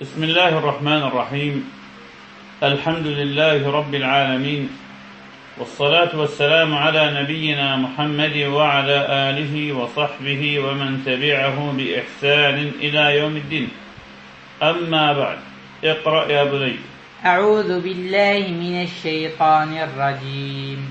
بسم الله الرحمن الرحيم. الحمد لله رب العالمين. والصلاة والسلام على نبينا محمد وعلى آله وصحبه ومن تبعه بإحسان إلى يوم الدين. أما بعد اقرأ يا بني. أعوذ بالله من الشيطان الرجيم.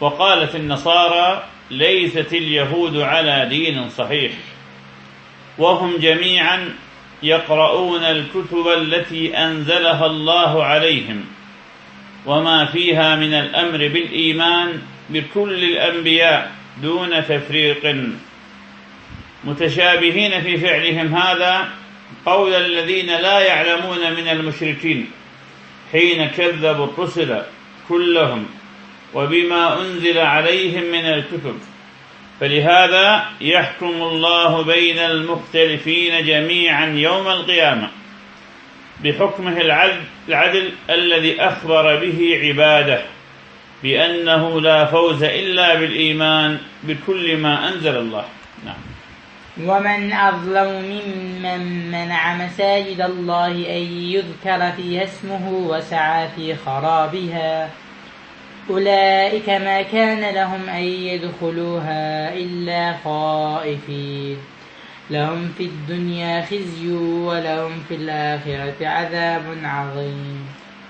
وقالت النصارى ليست اليهود على دين صحيح. وهم جميعا يقرؤون الكتب التي أنزلها الله عليهم. وما فيها من الأمر بالإيمان بكل الأنبياء دون تفريق. متشابهين في فعلهم هذا قول الذين لا يعلمون من المشركين حين كذبوا الرسل كلهم وبما أنزل عليهم من الكتب. فلهذا يحكم الله بين المختلفين جميعا يوم القيامة بحكمه العدل, العدل الذي أخبر به عباده بأنه لا فوز إلا بالإيمان بكل ما أنزل الله. نعم. ومن أظلم ممن منع مساجد الله أن يذكر فيها اسمه وسعى في خرابها. أولئك ما كان لهم أن يدخلوها إلا خائفين. لهم في الدنيا خزي ولهم في الآخرة عذاب عظيم.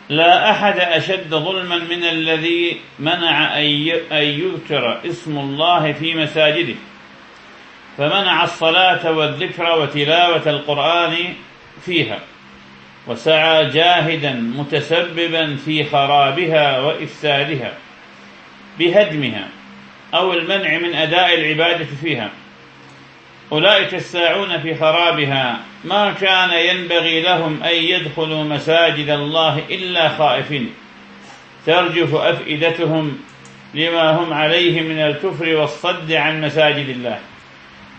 لا أحد أشد ظلما من الذي منع أن يذكر اسم الله في مساجده. فمنع الصلاة والذكر وتلاوة القرآن فيها. وسعى جاهدا متسببا في خرابها وإفسادها بهدمها أو المنع من أداء العبادة فيها. أولئك الساعون في خرابها. ما كان ينبغي لهم أن يدخلوا مساجد الله إلا خائفين. ترجف أفئدتهم لما هم عليه من الكفر والصد عن مساجد الله.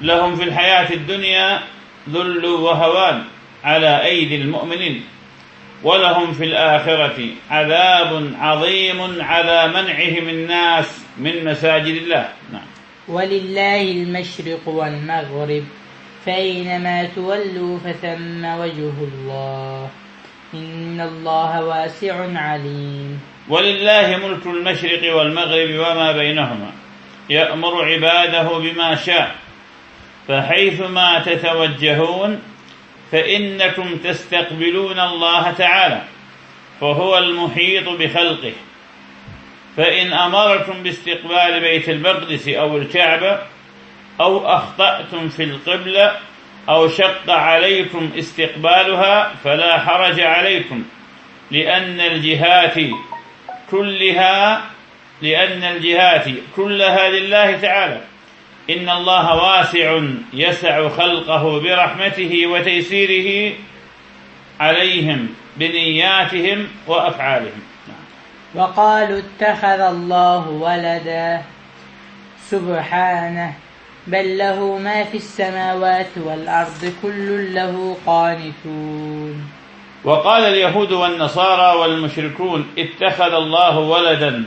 لهم في الحياة الدنيا ذل وهوان. على أيدي المؤمنين. ولهم في الآخرة عذاب عظيم على منعهم الناس من مساجد الله. نعم. ولله المشرق والمغرب فأينما تولوا فثم وجه الله. إن الله واسع عليم. ولله ملك المشرق والمغرب وما بينهما. يأمر عباده بما شاء فحيثما تتوجهون فإنكم تستقبلون الله تعالى فهو المحيط بخلقه. فإن أمركم باستقبال بيت المقدس أو الكعبة أو أخطأتم في القبلة أو شق عليكم استقبالها فلا حرج عليكم لأن الجهات كلها لأن الجهات كلها لله تعالى. إن الله واسع يسع خلقه برحمته وتيسيره عليهم بنياتهم وأفعالهم. وقالوا اتخذ الله ولدا سبحانه بل له ما في السماوات والأرض كل له قانتون. وقال اليهود والنصارى والمشركون اتخذ الله ولدا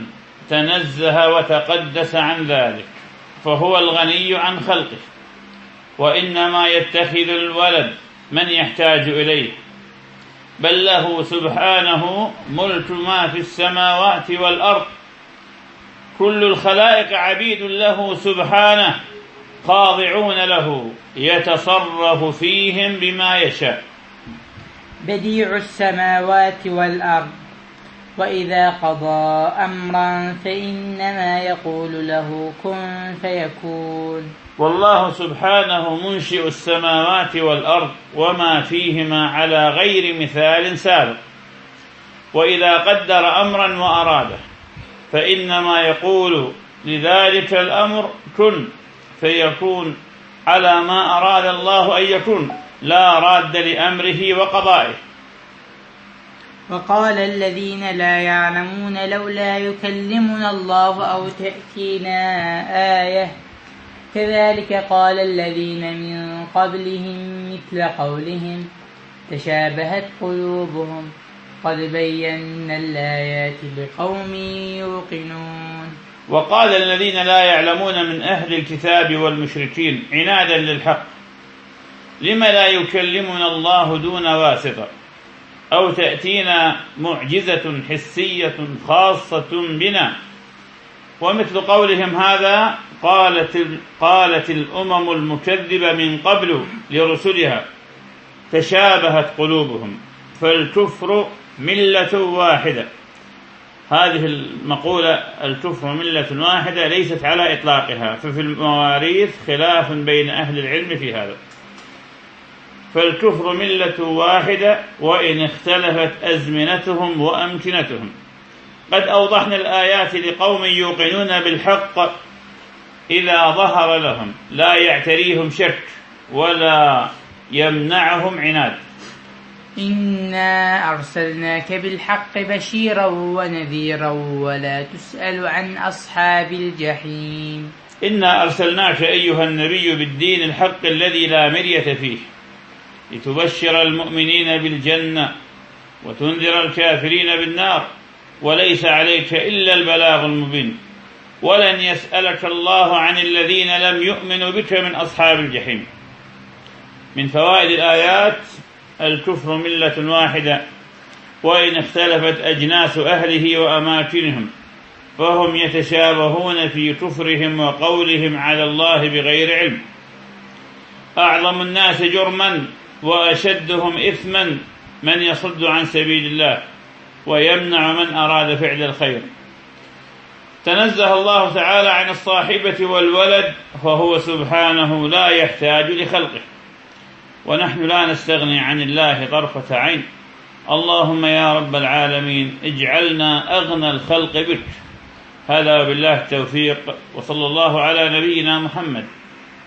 تنزه وتقدس عن ذلك. فهو الغني عن خلقه. وإنما يتخذ الولد من يحتاج إليه. بل له سبحانه ملك ما في السماوات والأرض. كل الخلائق عبيد له سبحانه خاضعون له يتصرف فيهم بما يشاء. بديع السماوات والأرض. وإذا قضى أمرا فإنما يقول له كن فيكون. والله سبحانه منشئ السماوات والأرض وما فيهما على غير مثال سابق. وإذا قدر أمرا وأراده فإنما يقول لذلك الأمر كن فيكون على ما أراد الله أن يكون لا راد لأمره وقضائه. وقال الذين لا يعلمون لولا يكلمنا الله أو تأتينا آية. كذلك قال الذين من قبلهم مثل قولهم تشابهت قلوبهم. قد بينا الآيات لقوم يوقنون. وقال الذين لا يعلمون من أهل الكتاب والمشركين عنادا للحق لم لا يكلمنا الله دون واسطة؟ أو تأتينا معجزة حسية خاصة بنا. ومثل قولهم هذا قالت, قالت الأمم المكذبة من قبل لرسلها تشابهت قلوبهم فالكفر ملة واحدة. هذه المقولة الكفر ملة واحدة ليست على إطلاقها ففي المواريث خلاف بين أهل العلم في هذا. فالكفر ملة واحدة وإن اختلفت أزمنتهم وأمكنتهم. قد أوضحنا الآيات لقوم يوقنون بالحق إذا ظهر لهم. لا يعتريهم شك ولا يمنعهم عناد. إنا أرسلناك بالحق بشيرا ونذيرا ولا تسأل عن أصحاب الجحيم. إنا أرسلناك أيها النبي بالدين الحق الذي لا مرية فيه. لتبشر المؤمنين بالجنة وتنذر الكافرين بالنار وليس عليك إلا البلاغ المبين. ولن يسألك الله عن الذين لم يؤمنوا بك من أصحاب الجحيم. من فوائد الآيات الكفر ملة واحدة وإن اختلفت أجناس أهله وأماكنهم فهم يتشابهون في كفرهم وقولهم على الله بغير علم. أعظم الناس جرما وأشدهم إثما من يصد عن سبيل الله ويمنع من أراد فعل الخير. تنزه الله تعالى عن الصاحبة والولد فهو سبحانه لا يحتاج لخلقه. ونحن لا نستغني عن الله طرفة عين. اللهم يا رب العالمين اجعلنا أغنى الخلق بك. هذا بالله التوفيق وصلى الله على نبينا محمد.